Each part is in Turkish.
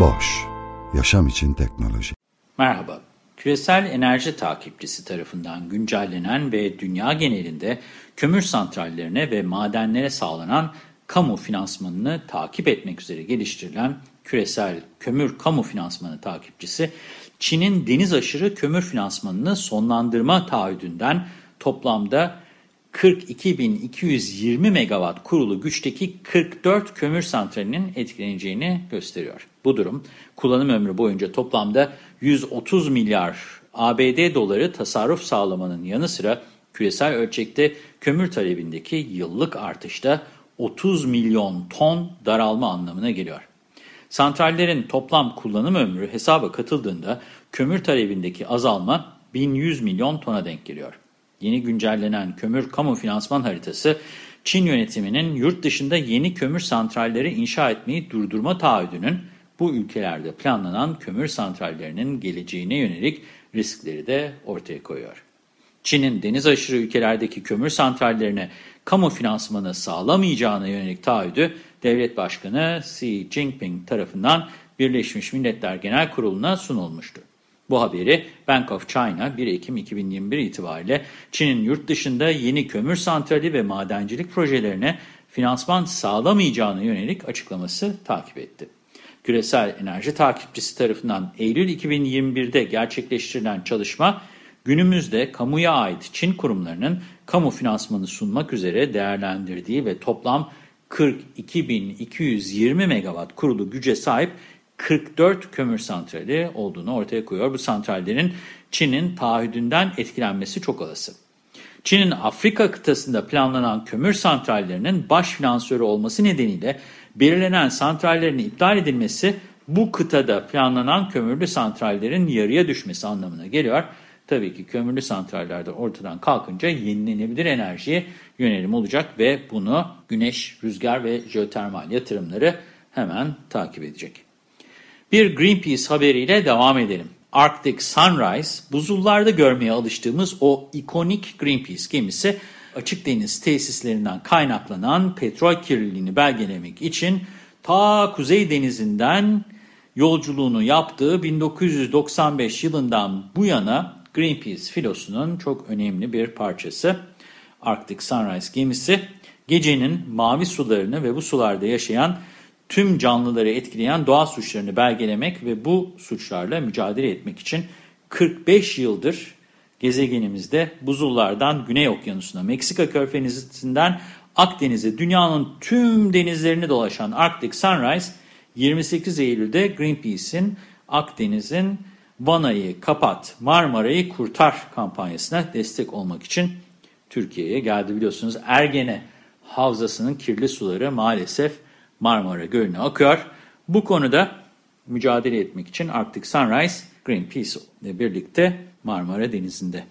Boş, yaşam için teknoloji. Merhaba, küresel enerji takipçisi tarafından güncellenen ve dünya genelinde kömür santrallerine ve madenlere sağlanan kamu finansmanını takip etmek üzere geliştirilen küresel kömür kamu finansmanı takipçisi, Çin'in deniz aşırı kömür finansmanını sonlandırma taahhüdünden toplamda 42.220 megawatt kurulu güçteki 44 kömür santralinin etkileneceğini gösteriyor. Bu durum kullanım ömrü boyunca toplamda 130 milyar ABD doları tasarruf sağlamanın yanı sıra küresel ölçekte kömür talebindeki yıllık artışta 30 milyon ton daralma anlamına geliyor. Santrallerin toplam kullanım ömrü hesaba katıldığında kömür talebindeki azalma 1100 milyon tona denk geliyor. Yeni güncellenen kömür kamu finansman haritası, Çin yönetiminin yurt dışında yeni kömür santralleri inşa etmeyi durdurma taahhüdünün bu ülkelerde planlanan kömür santrallerinin geleceğine yönelik riskleri de ortaya koyuyor. Çin'in deniz aşırı ülkelerdeki kömür santrallerine kamu finansmanı sağlamayacağına yönelik taahhüdü, Devlet Başkanı Xi Jinping tarafından Birleşmiş Milletler Genel Kurulu'na sunulmuştu. Bu haberi Bank of China 1 Ekim 2021 itibariyle Çin'in yurt dışında yeni kömür santrali ve madencilik projelerine finansman sağlamayacağına yönelik açıklaması takip etti. Küresel Enerji Takipçisi tarafından Eylül 2021'de gerçekleştirilen çalışma, günümüzde kamuya ait Çin kurumlarının kamu finansmanı sunmak üzere değerlendirdiği ve toplam 42.220 megawatt kurulu güce sahip 44 kömür santrali olduğunu ortaya koyuyor. Bu santrallerin Çin'in taahhüdünden etkilenmesi çok olası. Çin'in Afrika kıtasında planlanan kömür santrallerinin baş finansörü olması nedeniyle belirlenen santrallerin iptal edilmesi bu kıtada planlanan kömürlü santrallerin yarıya düşmesi anlamına geliyor. Tabii ki kömürlü santrallerde ortadan kalkınca yenilenebilir enerjiye yönelim olacak ve bunu güneş, rüzgar ve jeotermal yatırımları hemen takip edecek. Bir Greenpeace haberiyle devam edelim. Arctic Sunrise, buzullarda görmeye alıştığımız o ikonik Greenpeace gemisi açık deniz tesislerinden kaynaklanan petrol kirliliğini belgelemek için ta Kuzey Denizi'nden yolculuğunu yaptığı 1995 yılından bu yana Greenpeace filosunun çok önemli bir parçası. Arctic Sunrise gemisi gecenin mavi sularını ve bu sularda yaşayan tüm canlıları etkileyen doğa suçlarını belgelemek ve bu suçlarla mücadele etmek için 45 yıldır gezegenimizde buzullardan Güney Okyanusu'na, Meksika Körfezi'nden Akdeniz'e, dünyanın tüm denizlerini dolaşan Arctic Sunrise 28 Eylül'de Greenpeace'in Akdeniz'in Vanayı kapat, Marmara'yı kurtar kampanyasına destek olmak için Türkiye'ye geldi. Biliyorsunuz Ergene Havzası'nın kirli suları maalesef Marmara Gölü'ne akıyor. Bu konuda mücadele etmek için Arctic Sunrise Greenpeace ile birlikte Marmara Denizi'nde.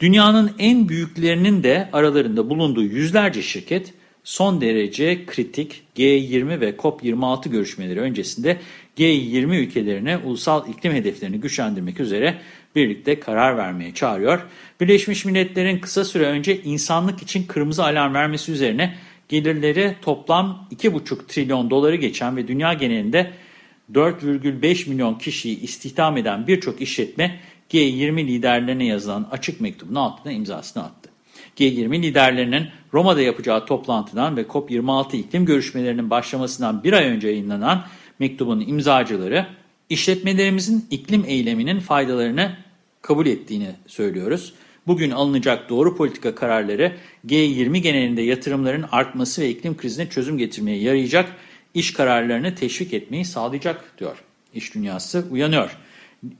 Dünyanın en büyüklerinin de aralarında bulunduğu yüzlerce şirket son derece kritik G20 ve COP26 görüşmeleri öncesinde G20 ülkelerine ulusal iklim hedeflerini güçlendirmek üzere birlikte karar vermeye çağırıyor. Birleşmiş Milletler'in kısa süre önce insanlık için kırmızı alarm vermesi üzerine gelirleri toplam 2,5 trilyon doları geçen ve dünya genelinde 4,5 milyon kişiyi istihdam eden birçok işletme G20 liderlerine yazılan açık mektubun altına imzasını attı. G20 liderlerinin Roma'da yapacağı toplantıdan ve COP26 iklim görüşmelerinin başlamasından bir ay önce yayınlanan mektubun imzacıları işletmelerimizin iklim eyleminin faydalarını kabul ettiğini söylüyoruz. Bugün alınacak doğru politika kararları G20 genelinde yatırımların artması ve iklim krizine çözüm getirmeye yarayacak iş kararlarını teşvik etmeyi sağlayacak diyor. İş dünyası uyanıyor.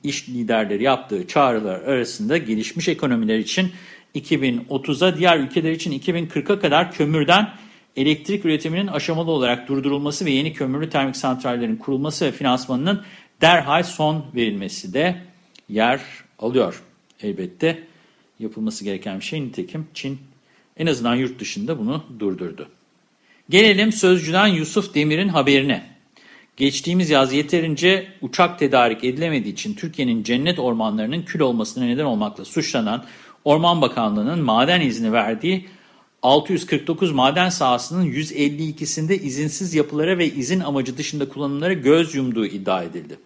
İş liderleri yaptığı çağrılar arasında gelişmiş ekonomiler için 2030'a diğer ülkeler için 2040'a kadar kömürden elektrik üretiminin aşamalı olarak durdurulması ve yeni kömürlü termik santrallerin kurulması ve finansmanının derhal son verilmesi de yer alıyor. Elbette yapılması gereken bir şey nitekim Çin en azından yurt dışında bunu durdurdu. Gelelim Sözcü'den Yusuf Demir'in haberine. Geçtiğimiz yaz yeterince uçak tedarik edilemediği için Türkiye'nin cennet ormanlarının kül olmasına neden olmakla suçlanan Orman Bakanlığı'nın maden izni verdiği 649 maden sahasının 152'sinde izinsiz yapılara ve izin amacı dışında kullanımlara göz yumduğu iddia edildi.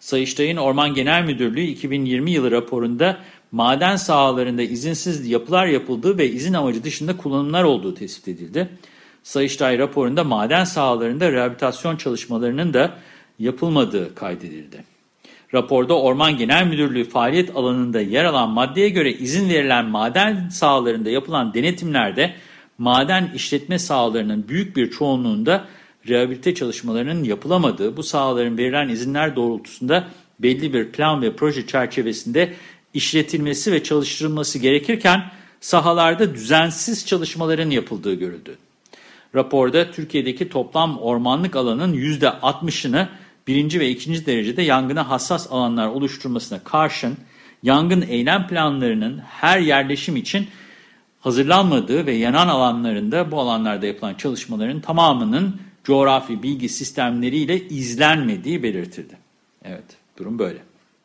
Sayıştay'ın Orman Genel Müdürlüğü 2020 yılı raporunda maden sahalarında izinsiz yapılar yapıldığı ve izin amacı dışında kullanımlar olduğu tespit edildi. Sayıştay raporunda maden sahalarında rehabilitasyon çalışmalarının da yapılmadığı kaydedildi. Raporda Orman Genel Müdürlüğü faaliyet alanında yer alan maddeye göre izin verilen maden sahalarında yapılan denetimlerde maden işletme sahalarının büyük bir çoğunluğunda rehabilite çalışmalarının yapılamadığı, bu sahaların verilen izinler doğrultusunda belli bir plan ve proje çerçevesinde işletilmesi ve çalıştırılması gerekirken sahalarda düzensiz çalışmaların yapıldığı görüldü. Raporda Türkiye'deki toplam ormanlık alanın %60'ını birinci ve ikinci derecede yangına hassas alanlar oluşturmasına karşın yangın eylem planlarının her yerleşim için hazırlanmadığı ve yanan alanlarında bu alanlarda yapılan çalışmaların tamamının coğrafi bilgi sistemleriyle izlenmediği belirtildi. Evet durum böyle.